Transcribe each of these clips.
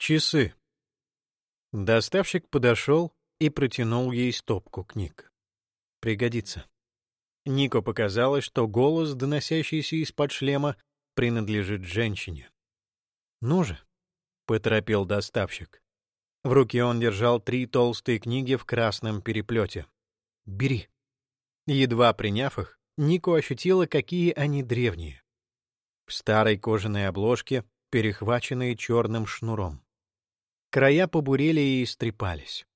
Часы. Доставщик подошел и протянул ей стопку книг. Пригодится. Нико показалось, что голос, доносящийся из-под шлема, принадлежит женщине. «Ну же», — поторопил доставщик. В руке он держал три толстые книги в красном переплете. «Бери». Едва приняв их, Нико ощутила, какие они древние. В старой кожаной обложке, перехваченные черным шнуром. Края побурели и истрепались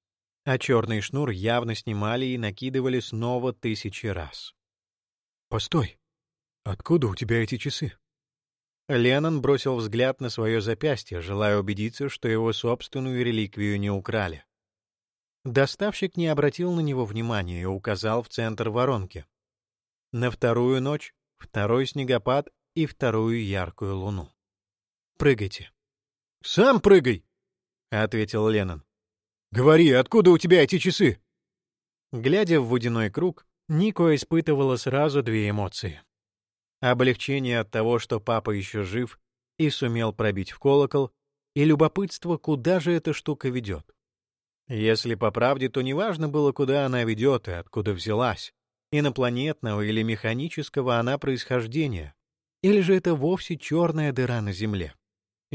а черный шнур явно снимали и накидывали снова тысячи раз. «Постой! Откуда у тебя эти часы?» Леннон бросил взгляд на свое запястье, желая убедиться, что его собственную реликвию не украли. Доставщик не обратил на него внимания и указал в центр воронки. На вторую ночь, второй снегопад и вторую яркую луну. «Прыгайте». «Сам прыгай!» — ответил Леннон. «Говори, откуда у тебя эти часы?» Глядя в водяной круг, Нико испытывала сразу две эмоции. Облегчение от того, что папа еще жив и сумел пробить в колокол, и любопытство, куда же эта штука ведет. Если по правде, то неважно было, куда она ведет и откуда взялась, инопланетного или механического она происхождения, или же это вовсе черная дыра на Земле.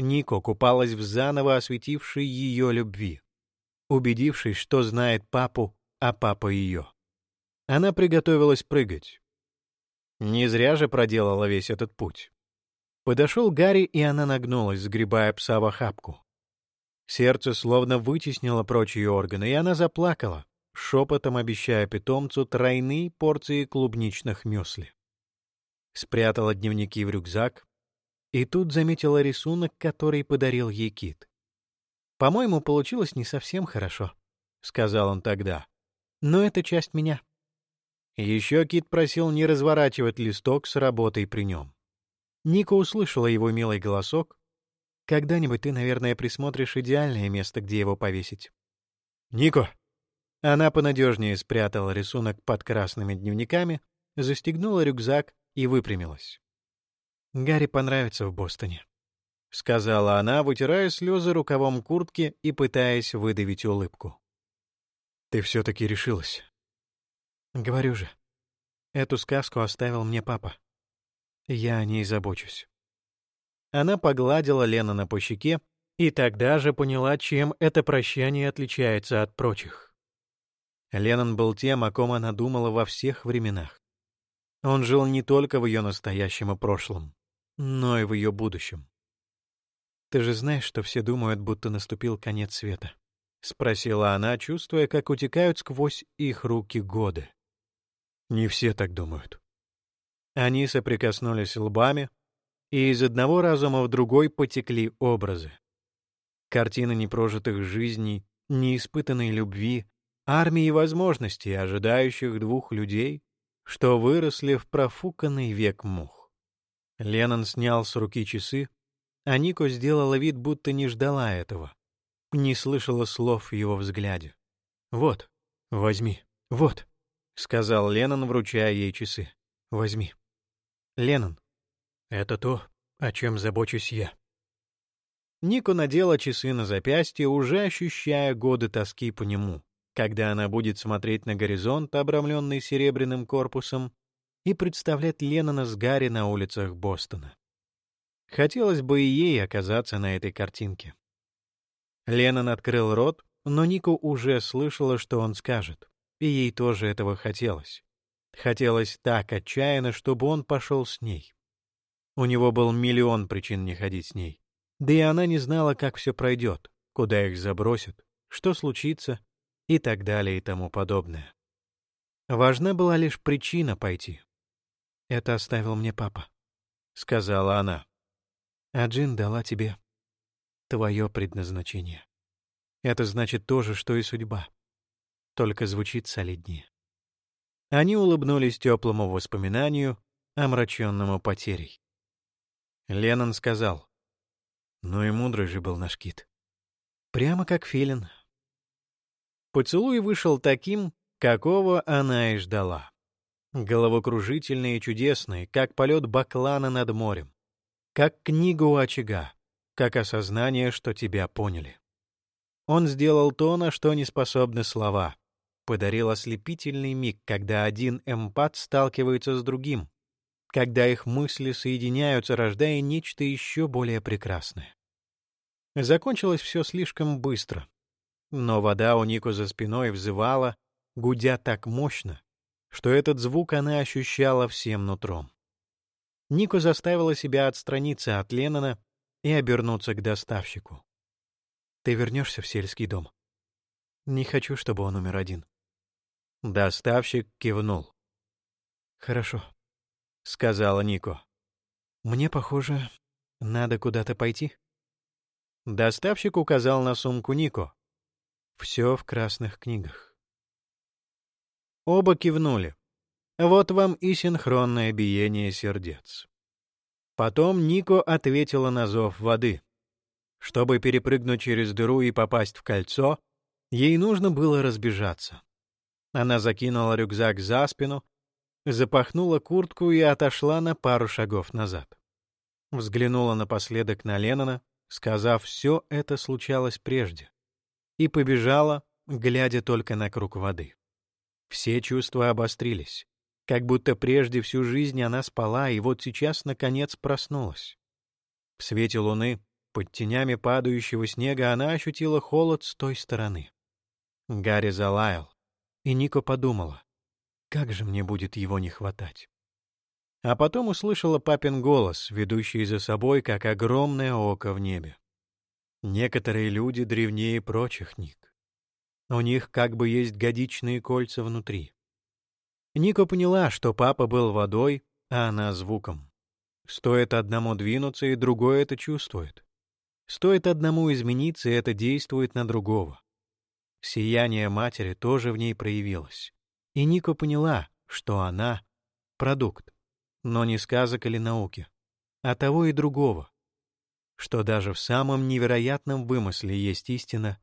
Нико купалась в заново осветившей ее любви убедившись, что знает папу, а папа ее. Она приготовилась прыгать. Не зря же проделала весь этот путь. Подошел Гарри, и она нагнулась, сгребая пса в охапку. Сердце словно вытеснило прочь ее органы, и она заплакала, шепотом обещая питомцу тройные порции клубничных мюсли. Спрятала дневники в рюкзак, и тут заметила рисунок, который подарил ей кит. «По-моему, получилось не совсем хорошо», — сказал он тогда. «Но это часть меня». Еще Кит просил не разворачивать листок с работой при нем. Ника услышала его милый голосок. «Когда-нибудь ты, наверное, присмотришь идеальное место, где его повесить». «Нико!» Она понадежнее спрятала рисунок под красными дневниками, застегнула рюкзак и выпрямилась. «Гарри понравится в Бостоне», — сказала она, вытирая слезы рукавом куртки и пытаясь выдавить улыбку. «Ты все-таки решилась». «Говорю же, эту сказку оставил мне папа. Я о ней забочусь». Она погладила Леннона по щеке и тогда же поняла, чем это прощание отличается от прочих. Леннон был тем, о ком она думала во всех временах. Он жил не только в ее настоящем и прошлом, но и в ее будущем. «Ты же знаешь, что все думают, будто наступил конец света?» — спросила она, чувствуя, как утекают сквозь их руки годы. «Не все так думают». Они соприкоснулись лбами, и из одного разума в другой потекли образы. Картины непрожитых жизней, неиспытанной любви, армии возможностей, ожидающих двух людей, что выросли в профуканный век мух. Леннон снял с руки часы, а Нико сделала вид, будто не ждала этого. Не слышала слов в его взгляде. «Вот, возьми, вот», — сказал Леннон, вручая ей часы. «Возьми». «Леннон, это то, о чем забочусь я». Нико надела часы на запястье, уже ощущая годы тоски по нему, когда она будет смотреть на горизонт, обрамленный серебряным корпусом, и представлять Леннона с Гарри на улицах Бостона. Хотелось бы и ей оказаться на этой картинке. Леннон открыл рот, но Нико уже слышала, что он скажет, и ей тоже этого хотелось. Хотелось так отчаянно, чтобы он пошел с ней. У него был миллион причин не ходить с ней. Да и она не знала, как все пройдет, куда их забросят, что случится и так далее и тому подобное. Важна была лишь причина пойти. «Это оставил мне папа», — сказала она а Джин дала тебе твое предназначение. Это значит то же, что и судьба, только звучит солиднее. Они улыбнулись теплому воспоминанию, омраченному потерей. Леннон сказал, «Ну и мудрый же был наш кит. Прямо как филин». Поцелуй вышел таким, какого она и ждала. Головокружительный и чудесный, как полет баклана над морем как книга у очага, как осознание, что тебя поняли. Он сделал то, на что не способны слова. Подарил ослепительный миг, когда один эмпат сталкивается с другим, когда их мысли соединяются, рождая нечто еще более прекрасное. Закончилось все слишком быстро. Но вода у Нико за спиной взывала, гудя так мощно, что этот звук она ощущала всем нутром. Нико заставила себя отстраниться от Леннона и обернуться к доставщику. «Ты вернешься в сельский дом?» «Не хочу, чтобы он умер один». Доставщик кивнул. «Хорошо», — сказала Нико. «Мне, похоже, надо куда-то пойти». Доставщик указал на сумку Нико. «Все в красных книгах». Оба кивнули. Вот вам и синхронное биение сердец. Потом Нико ответила на зов воды. Чтобы перепрыгнуть через дыру и попасть в кольцо, ей нужно было разбежаться. Она закинула рюкзак за спину, запахнула куртку и отошла на пару шагов назад. Взглянула напоследок на Леннона, сказав, все это случалось прежде, и побежала, глядя только на круг воды. Все чувства обострились. Как будто прежде всю жизнь она спала, и вот сейчас, наконец, проснулась. В свете луны, под тенями падающего снега, она ощутила холод с той стороны. Гарри залаял, и Нико подумала, как же мне будет его не хватать. А потом услышала папин голос, ведущий за собой, как огромное око в небе. Некоторые люди древнее прочих, Ник. У них как бы есть годичные кольца внутри. Ника поняла, что папа был водой, а она звуком. Стоит одному двинуться, и другой это чувствует. Стоит одному измениться, и это действует на другого. Сияние матери тоже в ней проявилось. И Ника поняла, что она — продукт, но не сказок или науки, а того и другого, что даже в самом невероятном вымысле есть истина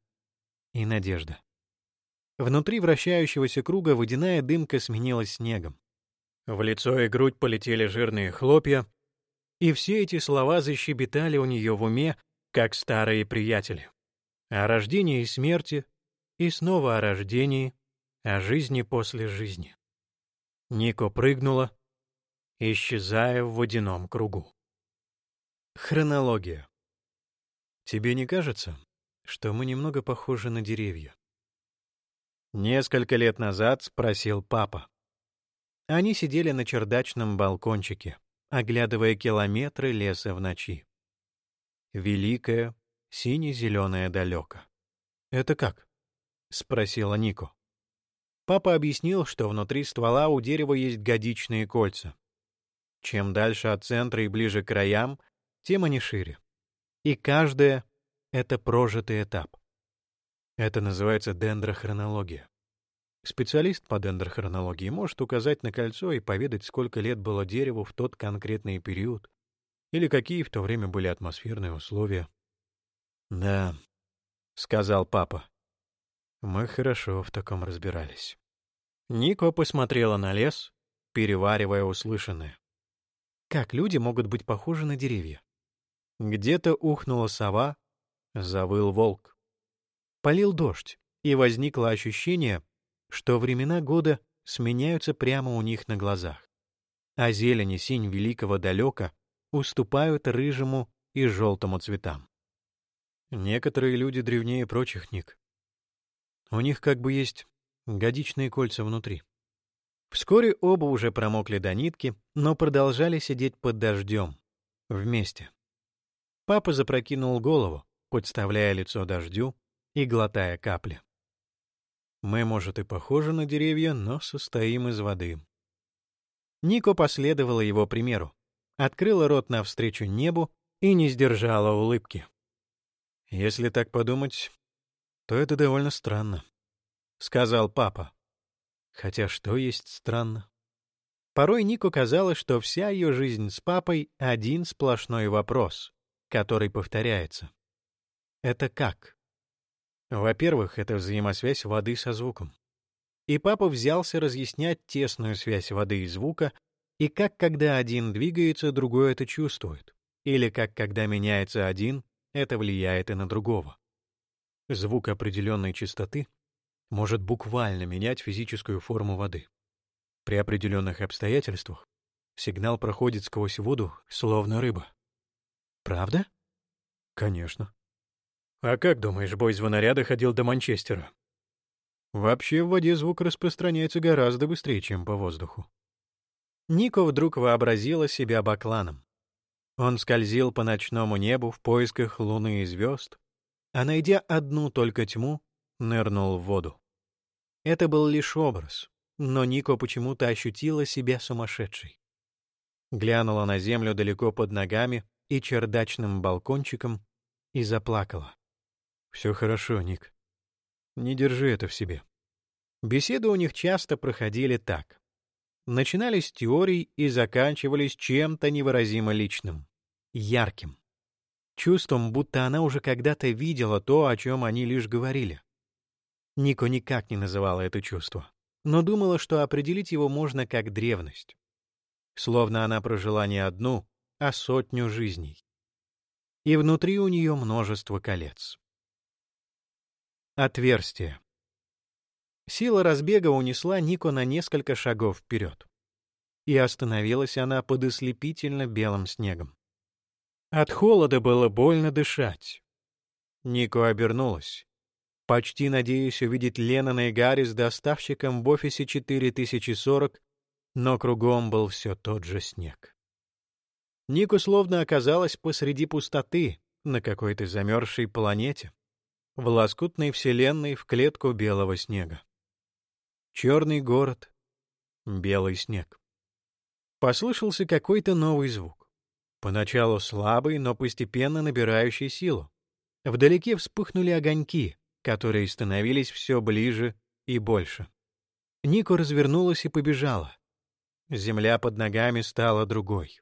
и надежда. Внутри вращающегося круга водяная дымка сменилась снегом. В лицо и грудь полетели жирные хлопья, и все эти слова защебетали у нее в уме, как старые приятели. О рождении и смерти, и снова о рождении, о жизни после жизни. Нико прыгнула, исчезая в водяном кругу. Хронология. Тебе не кажется, что мы немного похожи на деревья? Несколько лет назад спросил папа. Они сидели на чердачном балкончике, оглядывая километры леса в ночи. Великое, сине-зеленое далеко. «Это как?» — спросила Нико. Папа объяснил, что внутри ствола у дерева есть годичные кольца. Чем дальше от центра и ближе к краям, тем они шире. И каждое — это прожитый этап. Это называется дендрохронология. Специалист по дендрохронологии может указать на кольцо и поведать, сколько лет было дереву в тот конкретный период, или какие в то время были атмосферные условия. «Да», — сказал папа, — «мы хорошо в таком разбирались». Нико посмотрела на лес, переваривая услышанное. Как люди могут быть похожи на деревья? Где-то ухнула сова, завыл волк. Полил дождь, и возникло ощущение, что времена года сменяются прямо у них на глазах, а зелень и синь великого далека уступают рыжему и желтому цветам. Некоторые люди древнее прочих, Ник. У них как бы есть годичные кольца внутри. Вскоре оба уже промокли до нитки, но продолжали сидеть под дождем, вместе. Папа запрокинул голову, подставляя лицо дождю, и глотая капли. Мы, может, и похожи на деревья, но состоим из воды. Нико последовала его примеру, открыла рот навстречу небу и не сдержала улыбки. Если так подумать, то это довольно странно, — сказал папа. Хотя что есть странно? Порой Нико казалось, что вся ее жизнь с папой — один сплошной вопрос, который повторяется. Это как? Во-первых, это взаимосвязь воды со звуком. И папа взялся разъяснять тесную связь воды и звука, и как когда один двигается, другой это чувствует, или как когда меняется один, это влияет и на другого. Звук определенной частоты может буквально менять физическую форму воды. При определенных обстоятельствах сигнал проходит сквозь воду, словно рыба. Правда? Конечно. А как думаешь, бой звонаря доходил до Манчестера? Вообще в воде звук распространяется гораздо быстрее, чем по воздуху. Нико вдруг вообразила себя бакланом. Он скользил по ночному небу в поисках луны и звезд, а, найдя одну только тьму, нырнул в воду. Это был лишь образ, но Нико почему-то ощутила себя сумасшедшей. Глянула на землю далеко под ногами и чердачным балкончиком и заплакала. «Все хорошо, Ник. Не держи это в себе». Беседы у них часто проходили так. Начинались теорий и заканчивались чем-то невыразимо личным, ярким чувством, будто она уже когда-то видела то, о чем они лишь говорили. Нико никак не называла это чувство, но думала, что определить его можно как древность. Словно она прожила не одну, а сотню жизней. И внутри у нее множество колец. Отверстие. Сила разбега унесла Нико на несколько шагов вперед. И остановилась она под ослепительно белым снегом. От холода было больно дышать. Нико обернулась, почти надеясь увидеть Леннона и Гарри с доставщиком в офисе 4040, но кругом был все тот же снег. Нико словно оказалась посреди пустоты на какой-то замерзшей планете, в лоскутной вселенной в клетку белого снега. Черный город, белый снег. Послышался какой-то новый звук. Поначалу слабый, но постепенно набирающий силу. Вдалеке вспыхнули огоньки, которые становились все ближе и больше. Нико развернулась и побежала. Земля под ногами стала другой.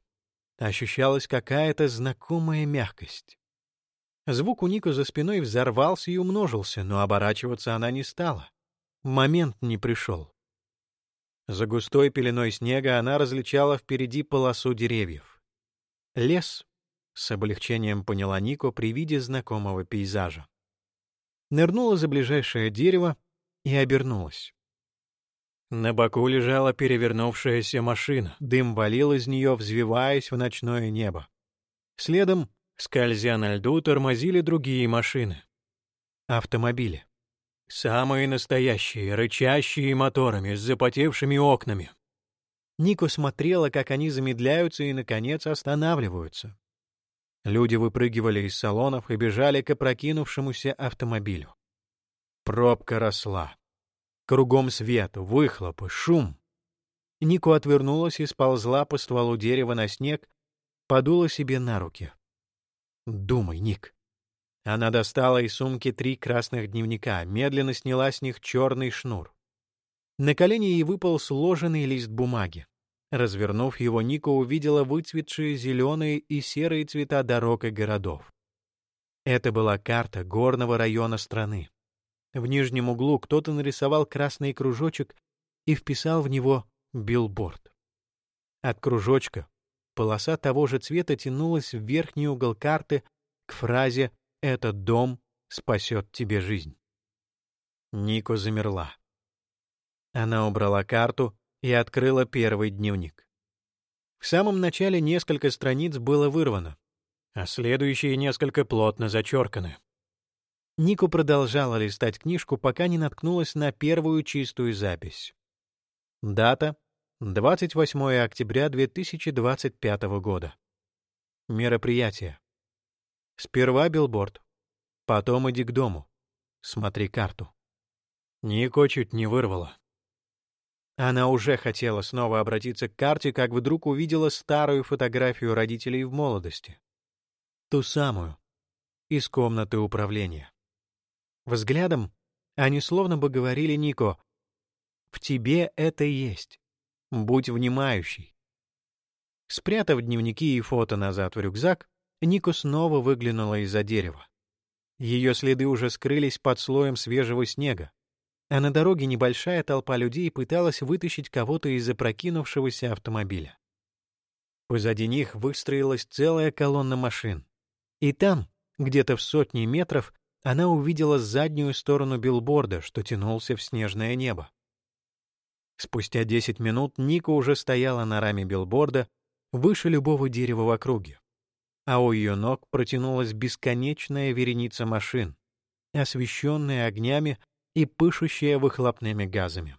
Ощущалась какая-то знакомая мягкость. Звук у Нико за спиной взорвался и умножился, но оборачиваться она не стала. Момент не пришел. За густой пеленой снега она различала впереди полосу деревьев. Лес, с облегчением поняла Нико при виде знакомого пейзажа. Нырнула за ближайшее дерево и обернулась. На боку лежала перевернувшаяся машина, дым валил из нее, взвиваясь в ночное небо. Следом, скользя на льду, тормозили другие машины. Автомобили. Самые настоящие, рычащие моторами, с запотевшими окнами, Нико смотрела, как они замедляются и, наконец, останавливаются. Люди выпрыгивали из салонов и бежали к опрокинувшемуся автомобилю. Пробка росла. Кругом свет, выхлопы, шум. Нико отвернулась и сползла по стволу дерева на снег, подула себе на руки. «Думай, Ник». Она достала из сумки три красных дневника, медленно сняла с них черный шнур. На колени ей выпал сложенный лист бумаги. Развернув его, Ника увидела выцветшие зеленые и серые цвета дорог и городов. Это была карта горного района страны. В нижнем углу кто-то нарисовал красный кружочек и вписал в него билборд. От кружочка полоса того же цвета тянулась в верхний угол карты к фразе «Этот дом спасет тебе жизнь». Нико замерла. Она убрала карту и открыла первый дневник. В самом начале несколько страниц было вырвано, а следующие несколько плотно зачерканы. Нику продолжала листать книжку, пока не наткнулась на первую чистую запись. Дата — 28 октября 2025 года. Мероприятие. Сперва билборд, потом иди к дому. Смотри карту. Нико чуть не вырвала. Она уже хотела снова обратиться к карте, как вдруг увидела старую фотографию родителей в молодости. Ту самую, из комнаты управления. Взглядом они словно бы говорили Нико, «В тебе это есть. Будь внимающий». Спрятав дневники и фото назад в рюкзак, Нико снова выглянула из-за дерева. Ее следы уже скрылись под слоем свежего снега а на дороге небольшая толпа людей пыталась вытащить кого-то из опрокинувшегося автомобиля. Позади них выстроилась целая колонна машин. И там, где-то в сотни метров, она увидела заднюю сторону билборда, что тянулся в снежное небо. Спустя десять минут Ника уже стояла на раме билборда выше любого дерева в округе, а у ее ног протянулась бесконечная вереница машин, освещенная огнями и пышущая выхлопными газами.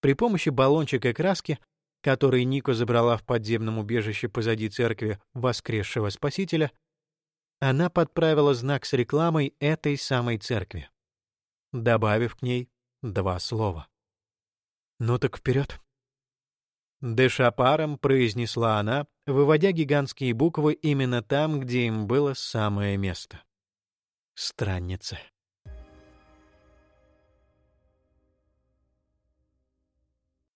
При помощи баллончика краски, который Нико забрала в подземном убежище позади церкви воскресшего Спасителя, она подправила знак с рекламой этой самой церкви, добавив к ней два слова. «Ну так вперед!» Дешапаром произнесла она, выводя гигантские буквы именно там, где им было самое место. Странница.